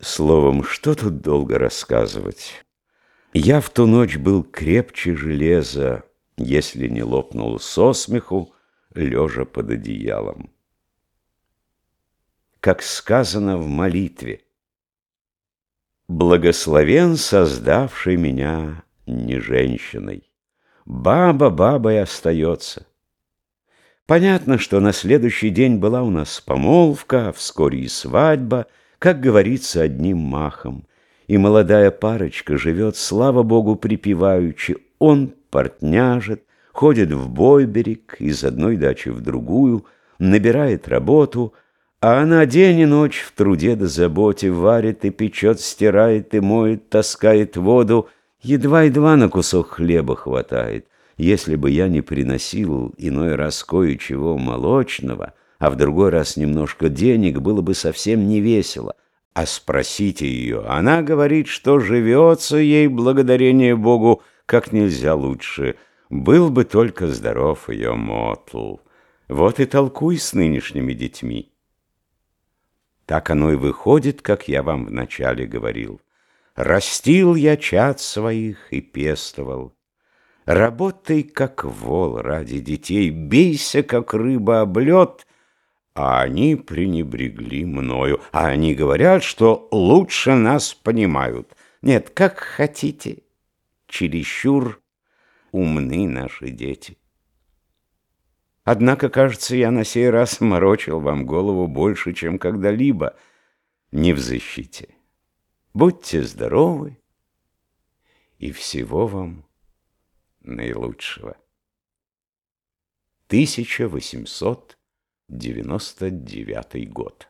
Словом, что тут долго рассказывать? Я в ту ночь был крепче железа, если не лопнул со смеху, лежа под одеялом. Как сказано в молитве, «Благословен создавший меня не женщиной, баба бабой остается». Понятно, что на следующий день была у нас помолвка, вскоре и свадьба — как говорится, одним махом. И молодая парочка живет, слава богу, припеваючи. Он портняжит, ходит в Бойберег из одной дачи в другую, набирает работу, а она день и ночь в труде да заботе варит и печет, стирает и моет, таскает воду, едва-едва на кусок хлеба хватает. Если бы я не приносил иной раз кое-чего молочного — а в другой раз немножко денег, было бы совсем не весело. А спросите ее, она говорит, что живется ей, благодарение Богу, как нельзя лучше. Был бы только здоров ее Мотл. Вот и толкуй с нынешними детьми. Так оно и выходит, как я вам вначале говорил. Растил я чад своих и пестовал. Работай, как вол ради детей, бейся, как рыба об лед, а они пренебрегли мною, а они говорят, что лучше нас понимают. Нет, как хотите, чересчур умны наши дети. Однако, кажется, я на сей раз морочил вам голову больше, чем когда-либо. Не в защите. Будьте здоровы и всего вам наилучшего. 1800 99 год.